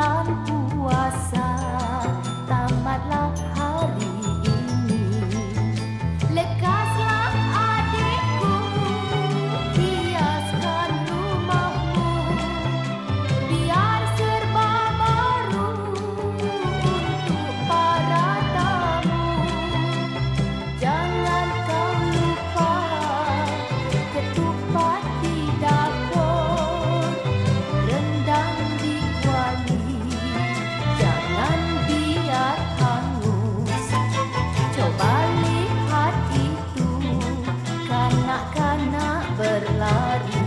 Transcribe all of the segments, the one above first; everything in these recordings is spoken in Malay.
lot Terbalik hatiku. Kanak-kanak berlari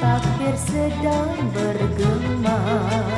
takbir sedang bergema.